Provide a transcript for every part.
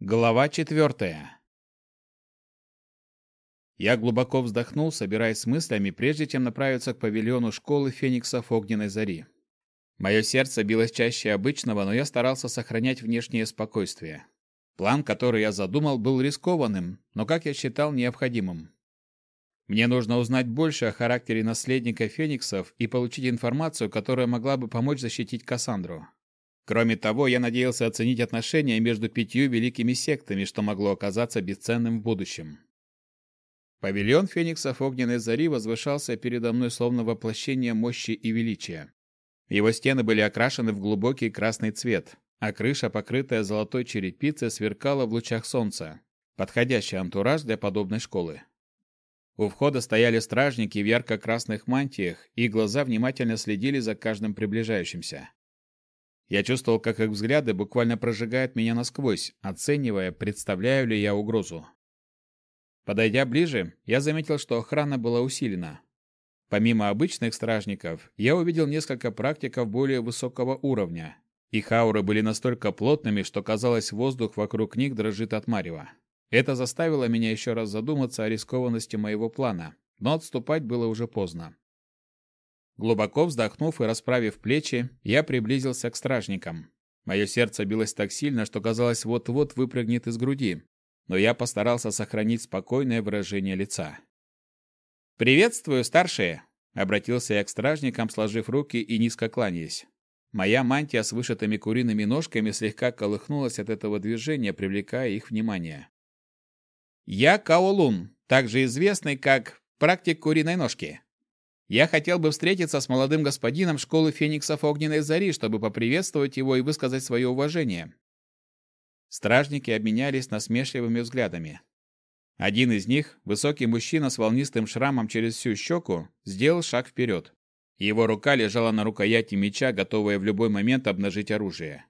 Глава четвертая. Я глубоко вздохнул, собираясь с мыслями, прежде чем направиться к павильону школы фениксов огненной зари. Мое сердце билось чаще обычного, но я старался сохранять внешнее спокойствие. План, который я задумал, был рискованным, но, как я считал, необходимым. Мне нужно узнать больше о характере наследника фениксов и получить информацию, которая могла бы помочь защитить Кассандру. Кроме того, я надеялся оценить отношения между пятью великими сектами, что могло оказаться бесценным в будущем. Павильон фениксов огненной зари возвышался передо мной словно воплощение мощи и величия. Его стены были окрашены в глубокий красный цвет, а крыша, покрытая золотой черепицей, сверкала в лучах солнца. Подходящий антураж для подобной школы. У входа стояли стражники в ярко-красных мантиях, и глаза внимательно следили за каждым приближающимся. Я чувствовал, как их взгляды буквально прожигают меня насквозь, оценивая, представляю ли я угрозу. Подойдя ближе, я заметил, что охрана была усилена. Помимо обычных стражников, я увидел несколько практиков более высокого уровня. Их ауры были настолько плотными, что казалось, воздух вокруг них дрожит от марева. Это заставило меня еще раз задуматься о рискованности моего плана, но отступать было уже поздно. Глубоко вздохнув и расправив плечи, я приблизился к стражникам. Мое сердце билось так сильно, что казалось, вот-вот выпрыгнет из груди, но я постарался сохранить спокойное выражение лица. «Приветствую, старшие!» — обратился я к стражникам, сложив руки и низко кланяясь. Моя мантия с вышитыми куриными ножками слегка колыхнулась от этого движения, привлекая их внимание. «Я Каолун, также известный как практик куриной ножки. Я хотел бы встретиться с молодым господином школы фениксов Огненной Зари, чтобы поприветствовать его и высказать свое уважение. Стражники обменялись насмешливыми взглядами. Один из них, высокий мужчина с волнистым шрамом через всю щеку, сделал шаг вперед. Его рука лежала на рукояти меча, готовая в любой момент обнажить оружие.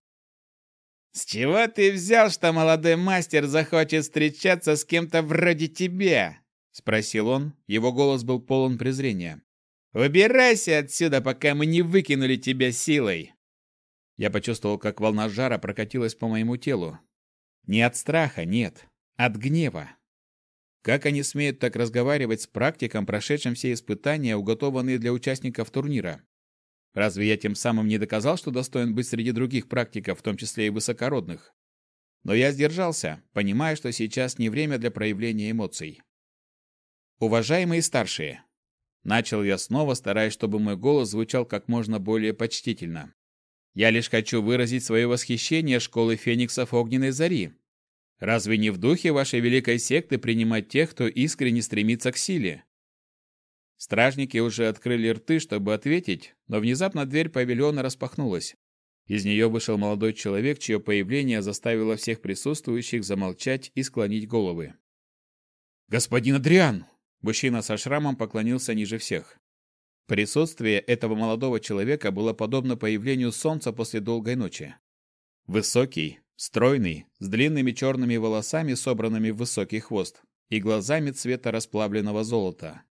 «С чего ты взял, что молодой мастер захочет встречаться с кем-то вроде тебя?» — спросил он. Его голос был полон презрения. Убирайся отсюда, пока мы не выкинули тебя силой. Я почувствовал, как волна жара прокатилась по моему телу. Не от страха, нет, от гнева. Как они смеют так разговаривать с практиком, прошедшим все испытания, уготованные для участников турнира? Разве я тем самым не доказал, что достоин быть среди других практиков, в том числе и высокородных? Но я сдержался, понимая, что сейчас не время для проявления эмоций. Уважаемые старшие, Начал я снова, стараясь, чтобы мой голос звучал как можно более почтительно. Я лишь хочу выразить свое восхищение школы фениксов Огненной Зари. Разве не в духе вашей великой секты принимать тех, кто искренне стремится к силе? Стражники уже открыли рты, чтобы ответить, но внезапно дверь павильона распахнулась. Из нее вышел молодой человек, чье появление заставило всех присутствующих замолчать и склонить головы. «Господин Адриан, Мужчина со шрамом поклонился ниже всех. Присутствие этого молодого человека было подобно появлению солнца после долгой ночи. Высокий, стройный, с длинными черными волосами, собранными в высокий хвост, и глазами цвета расплавленного золота.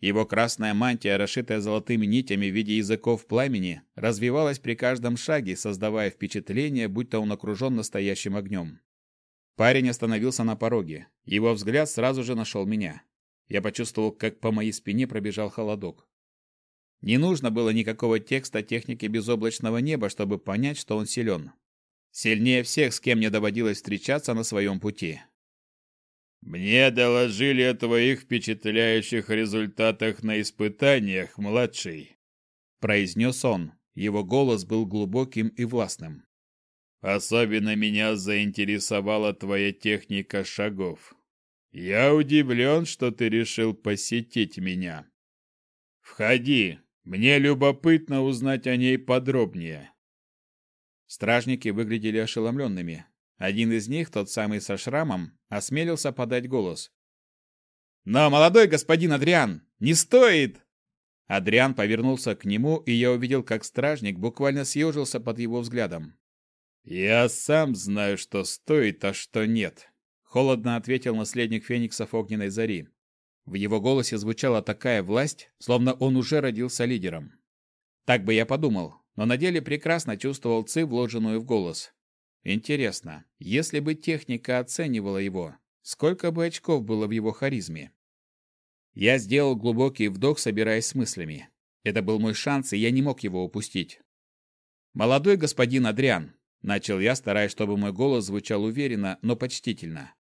Его красная мантия, расшитая золотыми нитями в виде языков пламени, развивалась при каждом шаге, создавая впечатление, будто он окружен настоящим огнем. Парень остановился на пороге. Его взгляд сразу же нашел меня. Я почувствовал, как по моей спине пробежал холодок. Не нужно было никакого текста техники безоблачного неба, чтобы понять, что он силен. Сильнее всех, с кем мне доводилось встречаться на своем пути. «Мне доложили о твоих впечатляющих результатах на испытаниях, младший», — произнес он. Его голос был глубоким и властным. «Особенно меня заинтересовала твоя техника шагов. Я удивлен, что ты решил посетить меня. Входи, мне любопытно узнать о ней подробнее. Стражники выглядели ошеломленными. Один из них, тот самый со шрамом, осмелился подать голос. «Но, молодой господин Адриан, не стоит!» Адриан повернулся к нему, и я увидел, как стражник буквально съежился под его взглядом. «Я сам знаю, что стоит, а что нет», холодно ответил наследник фениксов огненной зари. В его голосе звучала такая власть, словно он уже родился лидером. Так бы я подумал, но на деле прекрасно чувствовал ци, вложенную в голос. Интересно, если бы техника оценивала его, сколько бы очков было в его харизме? Я сделал глубокий вдох, собираясь с мыслями. Это был мой шанс, и я не мог его упустить. «Молодой господин Адриан», — начал я, стараясь, чтобы мой голос звучал уверенно, но почтительно.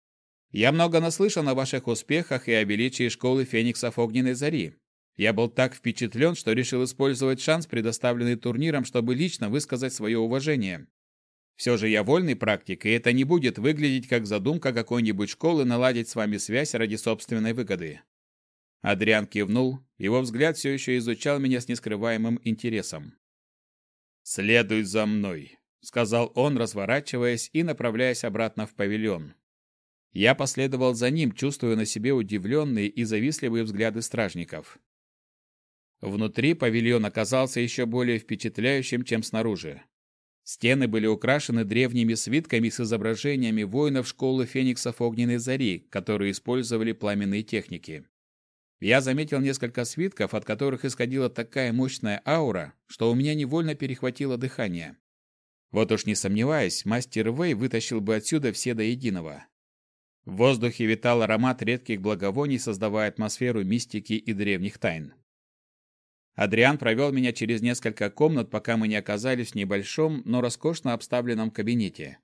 «Я много наслышан о ваших успехах и о величии школы фениксов Огненной Зари. Я был так впечатлен, что решил использовать шанс, предоставленный турниром, чтобы лично высказать свое уважение. Все же я вольный практик, и это не будет выглядеть как задумка какой-нибудь школы наладить с вами связь ради собственной выгоды. Адриан кивнул, его взгляд все еще изучал меня с нескрываемым интересом. «Следуй за мной», — сказал он, разворачиваясь и направляясь обратно в павильон. Я последовал за ним, чувствуя на себе удивленные и завистливые взгляды стражников. Внутри павильон оказался еще более впечатляющим, чем снаружи. Стены были украшены древними свитками с изображениями воинов школы фениксов Огненной Зари, которые использовали пламенные техники. Я заметил несколько свитков, от которых исходила такая мощная аура, что у меня невольно перехватило дыхание. Вот уж не сомневаясь, мастер Вэй вытащил бы отсюда все до единого. В воздухе витал аромат редких благовоний, создавая атмосферу мистики и древних тайн. Адриан провел меня через несколько комнат, пока мы не оказались в небольшом, но роскошно обставленном кабинете.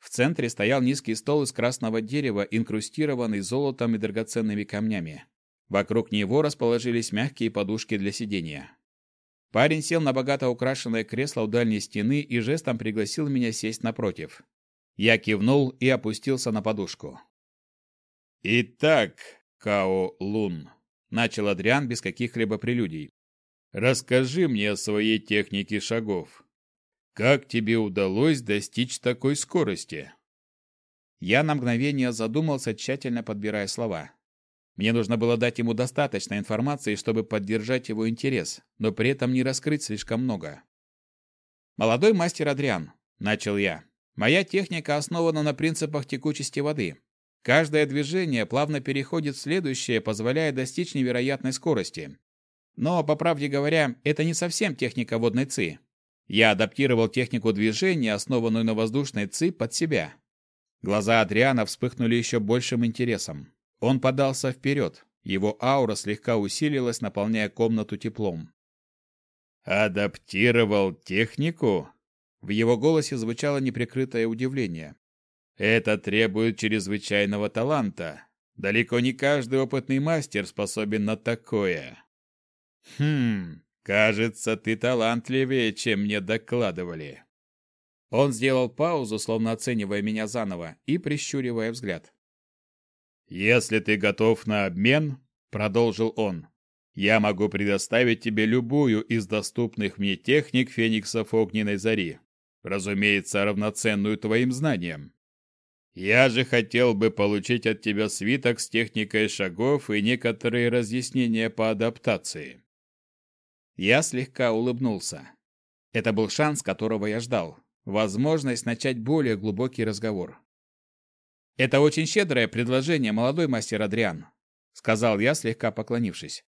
В центре стоял низкий стол из красного дерева, инкрустированный золотом и драгоценными камнями. Вокруг него расположились мягкие подушки для сидения. Парень сел на богато украшенное кресло у дальней стены и жестом пригласил меня сесть напротив. Я кивнул и опустился на подушку. «Итак, Као Лун», — начал Адриан без каких-либо прелюдий. Расскажи мне о своей технике шагов. Как тебе удалось достичь такой скорости? Я на мгновение задумался, тщательно подбирая слова. Мне нужно было дать ему достаточно информации, чтобы поддержать его интерес, но при этом не раскрыть слишком много. «Молодой мастер Адриан», — начал я, — «моя техника основана на принципах текучести воды. Каждое движение плавно переходит в следующее, позволяя достичь невероятной скорости. Но, по правде говоря, это не совсем техника водной ЦИ. Я адаптировал технику движения, основанную на воздушной ЦИ, под себя. Глаза Адриана вспыхнули еще большим интересом. Он подался вперед. Его аура слегка усилилась, наполняя комнату теплом. «Адаптировал технику?» В его голосе звучало неприкрытое удивление. «Это требует чрезвычайного таланта. Далеко не каждый опытный мастер способен на такое». «Хм, кажется, ты талантливее, чем мне докладывали». Он сделал паузу, словно оценивая меня заново, и прищуривая взгляд. «Если ты готов на обмен», — продолжил он, — «я могу предоставить тебе любую из доступных мне техник фениксов огненной зари, разумеется, равноценную твоим знаниям. Я же хотел бы получить от тебя свиток с техникой шагов и некоторые разъяснения по адаптации. Я слегка улыбнулся. Это был шанс, которого я ждал. Возможность начать более глубокий разговор. «Это очень щедрое предложение, молодой мастер Адриан», — сказал я, слегка поклонившись.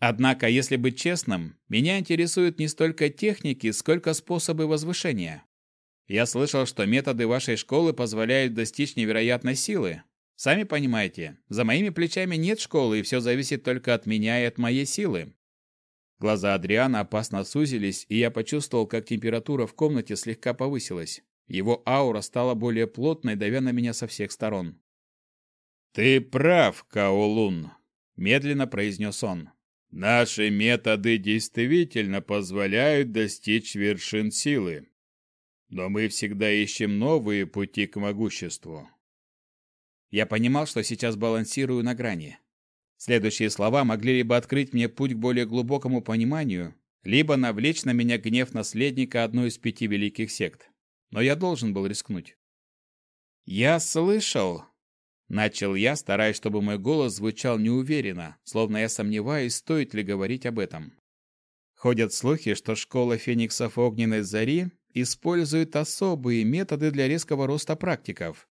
«Однако, если быть честным, меня интересуют не столько техники, сколько способы возвышения. Я слышал, что методы вашей школы позволяют достичь невероятной силы. Сами понимаете, за моими плечами нет школы, и все зависит только от меня и от моей силы. Глаза Адриана опасно сузились, и я почувствовал, как температура в комнате слегка повысилась. Его аура стала более плотной, давя на меня со всех сторон. «Ты прав, Каолун», — медленно произнес он. «Наши методы действительно позволяют достичь вершин силы. Но мы всегда ищем новые пути к могуществу». Я понимал, что сейчас балансирую на грани. Следующие слова могли либо открыть мне путь к более глубокому пониманию, либо навлечь на меня гнев наследника одной из пяти великих сект. Но я должен был рискнуть. «Я слышал», — начал я, стараясь, чтобы мой голос звучал неуверенно, словно я сомневаюсь, стоит ли говорить об этом. Ходят слухи, что школа фениксов Огненной Зари использует особые методы для резкого роста практиков.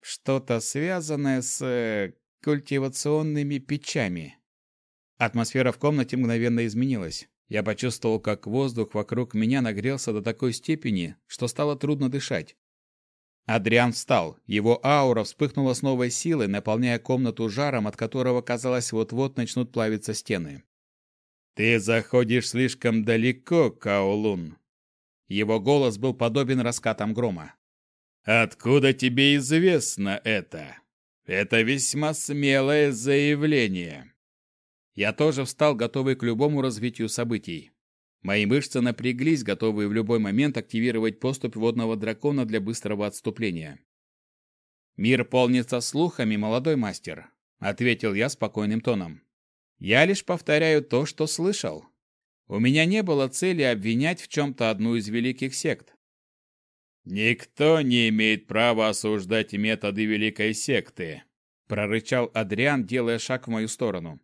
Что-то связанное с э, культивационными печами. Атмосфера в комнате мгновенно изменилась. Я почувствовал, как воздух вокруг меня нагрелся до такой степени, что стало трудно дышать. Адриан встал. Его аура вспыхнула с новой силой, наполняя комнату жаром, от которого, казалось, вот-вот начнут плавиться стены. «Ты заходишь слишком далеко, Каолун». Его голос был подобен раскатам грома. «Откуда тебе известно это? Это весьма смелое заявление». Я тоже встал, готовый к любому развитию событий. Мои мышцы напряглись, готовые в любой момент активировать поступь водного дракона для быстрого отступления. «Мир полнится слухами, молодой мастер», — ответил я спокойным тоном. «Я лишь повторяю то, что слышал. У меня не было цели обвинять в чем-то одну из великих сект». «Никто не имеет права осуждать методы великой секты», — прорычал Адриан, делая шаг в мою сторону.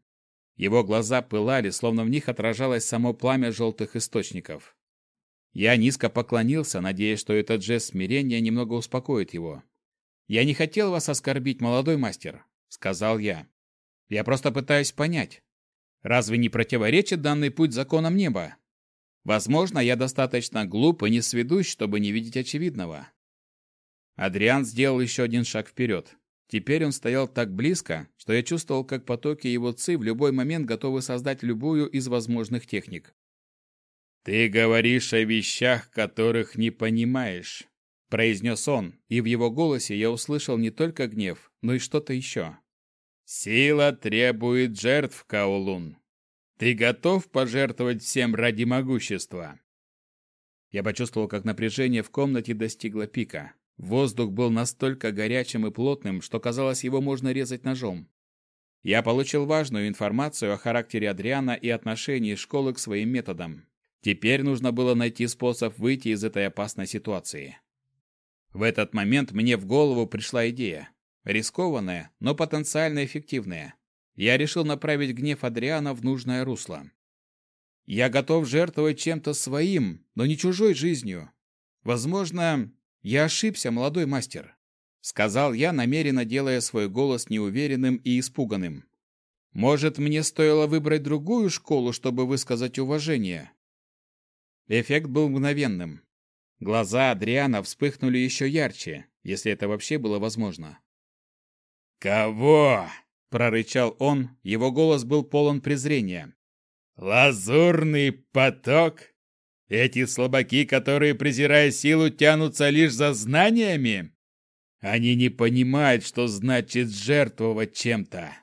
Его глаза пылали, словно в них отражалось само пламя желтых источников. Я низко поклонился, надеясь, что этот жест смирения немного успокоит его. «Я не хотел вас оскорбить, молодой мастер», — сказал я. «Я просто пытаюсь понять. Разве не противоречит данный путь законам неба? Возможно, я достаточно глуп и несведущ, чтобы не видеть очевидного». Адриан сделал еще один шаг вперед. Теперь он стоял так близко, что я чувствовал, как потоки его ци в любой момент готовы создать любую из возможных техник. «Ты говоришь о вещах, которых не понимаешь», — произнес он, и в его голосе я услышал не только гнев, но и что-то еще. «Сила требует жертв, Каолун. Ты готов пожертвовать всем ради могущества?» Я почувствовал, как напряжение в комнате достигло пика. Воздух был настолько горячим и плотным, что казалось, его можно резать ножом. Я получил важную информацию о характере Адриана и отношении школы к своим методам. Теперь нужно было найти способ выйти из этой опасной ситуации. В этот момент мне в голову пришла идея. Рискованная, но потенциально эффективная. Я решил направить гнев Адриана в нужное русло. Я готов жертвовать чем-то своим, но не чужой жизнью. Возможно, «Я ошибся, молодой мастер», — сказал я, намеренно делая свой голос неуверенным и испуганным. «Может, мне стоило выбрать другую школу, чтобы высказать уважение?» Эффект был мгновенным. Глаза Адриана вспыхнули еще ярче, если это вообще было возможно. «Кого?» — прорычал он, его голос был полон презрения. «Лазурный поток? Эти слабаки, которые, презирая силу, тянутся лишь за знаниями? Они не понимают, что значит жертвовать чем-то.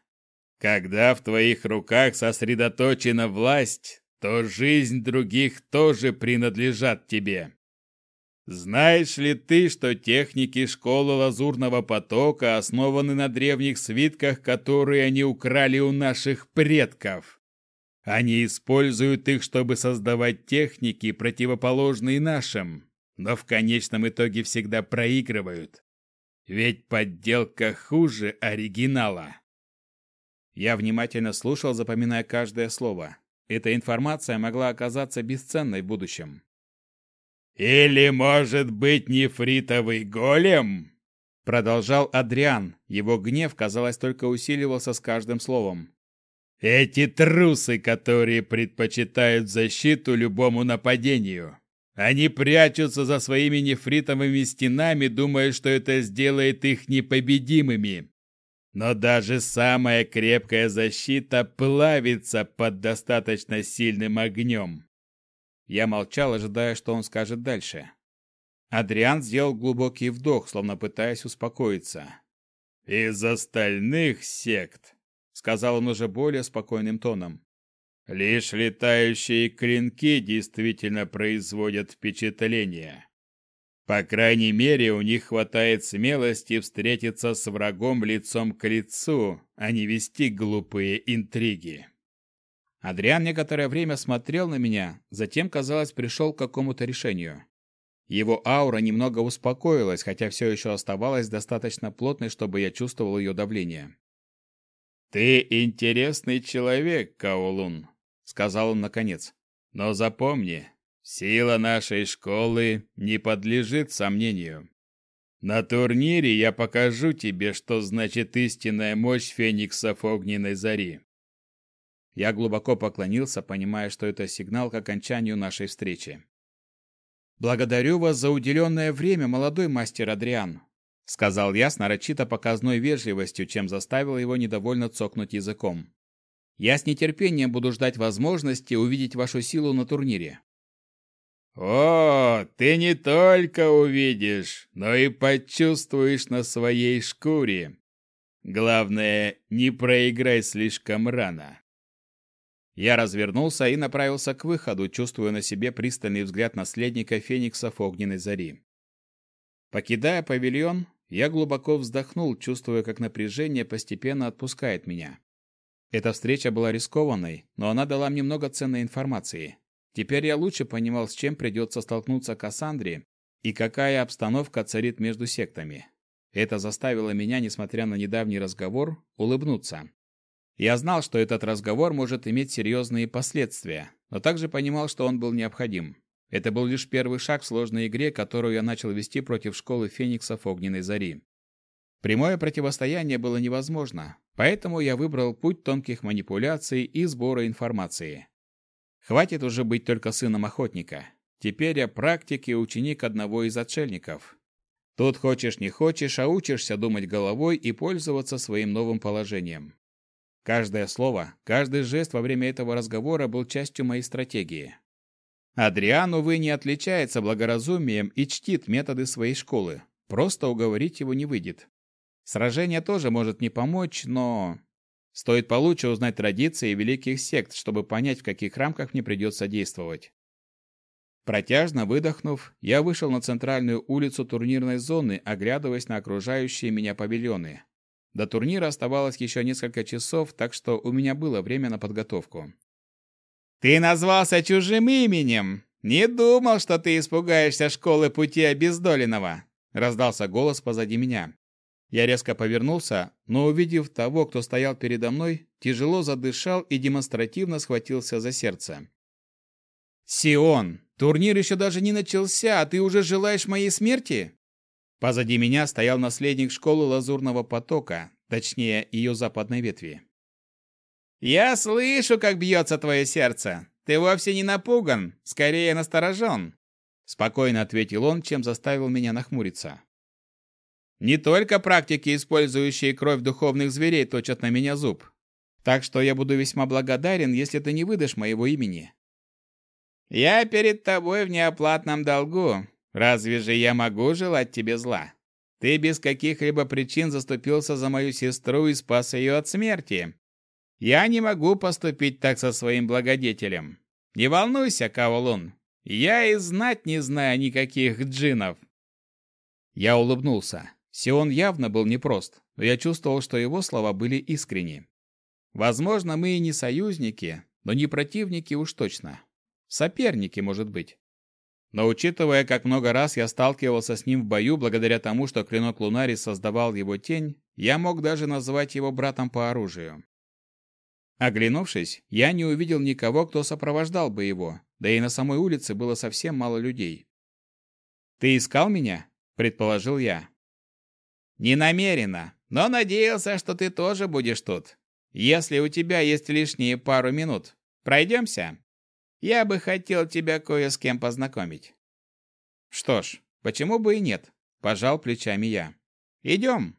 Когда в твоих руках сосредоточена власть, то жизнь других тоже принадлежат тебе. Знаешь ли ты, что техники школы Лазурного потока основаны на древних свитках, которые они украли у наших предков? Они используют их, чтобы создавать техники, противоположные нашим, но в конечном итоге всегда проигрывают. Ведь подделка хуже оригинала. Я внимательно слушал, запоминая каждое слово. Эта информация могла оказаться бесценной в будущем. «Или, может быть, нефритовый голем?» Продолжал Адриан. Его гнев, казалось, только усиливался с каждым словом. Эти трусы, которые предпочитают защиту любому нападению. Они прячутся за своими нефритовыми стенами, думая, что это сделает их непобедимыми. Но даже самая крепкая защита плавится под достаточно сильным огнем. Я молчал, ожидая, что он скажет дальше. Адриан сделал глубокий вдох, словно пытаясь успокоиться. «Из остальных сект сказал он уже более спокойным тоном. Лишь летающие клинки действительно производят впечатление. По крайней мере, у них хватает смелости встретиться с врагом лицом к лицу, а не вести глупые интриги. Адриан некоторое время смотрел на меня, затем, казалось, пришел к какому-то решению. Его аура немного успокоилась, хотя все еще оставалась достаточно плотной, чтобы я чувствовал ее давление. «Ты интересный человек, Каолун», — сказал он наконец. «Но запомни, сила нашей школы не подлежит сомнению. На турнире я покажу тебе, что значит истинная мощь фениксов огненной зари». Я глубоко поклонился, понимая, что это сигнал к окончанию нашей встречи. «Благодарю вас за уделенное время, молодой мастер Адриан», сказал я с нарочито показной вежливостью, чем заставил его недовольно цокнуть языком. Я с нетерпением буду ждать возможности увидеть вашу силу на турнире. О, ты не только увидишь, но и почувствуешь на своей шкуре. Главное, не проиграй слишком рано. Я развернулся и направился к выходу, чувствуя на себе пристальный взгляд наследника фениксов огненной зари. Покидая павильон, я глубоко вздохнул, чувствуя, как напряжение постепенно отпускает меня. Эта встреча была рискованной, но она дала мне много ценной информации. Теперь я лучше понимал, с чем придется столкнуться Кассандре и какая обстановка царит между сектами. Это заставило меня, несмотря на недавний разговор, улыбнуться. Я знал, что этот разговор может иметь серьезные последствия, но также понимал, что он был необходим. Это был лишь первый шаг в сложной игре, которую я начал вести против школы фениксов Огненной Зари. Прямое противостояние было невозможно, поэтому я выбрал путь тонких манипуляций и сбора информации. Хватит уже быть только сыном охотника. Теперь я практик и ученик одного из отшельников. Тут хочешь не хочешь, а учишься думать головой и пользоваться своим новым положением. Каждое слово, каждый жест во время этого разговора был частью моей стратегии. Адриан, увы, не отличается благоразумием и чтит методы своей школы. Просто уговорить его не выйдет. Сражение тоже может не помочь, но... Стоит получше узнать традиции великих сект, чтобы понять, в каких рамках мне придется действовать. Протяжно выдохнув, я вышел на центральную улицу турнирной зоны, оглядываясь на окружающие меня павильоны. До турнира оставалось еще несколько часов, так что у меня было время на подготовку. «Ты назвался чужим именем! Не думал, что ты испугаешься школы пути обездоленного!» Раздался голос позади меня. Я резко повернулся, но увидев того, кто стоял передо мной, тяжело задышал и демонстративно схватился за сердце. «Сион, турнир еще даже не начался, а ты уже желаешь моей смерти?» Позади меня стоял наследник школы Лазурного потока, точнее, ее западной ветви. «Я слышу, как бьется твое сердце. Ты вовсе не напуган, скорее насторожен», — спокойно ответил он, чем заставил меня нахмуриться. Не только практики, использующие кровь духовных зверей, точат на меня зуб. Так что я буду весьма благодарен, если ты не выдашь моего имени. Я перед тобой в неоплатном долгу. Разве же я могу желать тебе зла? Ты без каких-либо причин заступился за мою сестру и спас ее от смерти. Я не могу поступить так со своим благодетелем. Не волнуйся, Каолун. Я и знать не знаю никаких джинов. Я улыбнулся. Сион явно был непрост, но я чувствовал, что его слова были искренни. Возможно, мы и не союзники, но не противники уж точно. Соперники, может быть. Но учитывая, как много раз я сталкивался с ним в бою благодаря тому, что клинок Лунарис создавал его тень, я мог даже назвать его братом по оружию. Оглянувшись, я не увидел никого, кто сопровождал бы его, да и на самой улице было совсем мало людей. «Ты искал меня?» – предположил я. Не намеренно, но надеялся, что ты тоже будешь тут. Если у тебя есть лишние пару минут, пройдемся? Я бы хотел тебя кое с кем познакомить. Что ж, почему бы и нет? Пожал плечами я. Идем.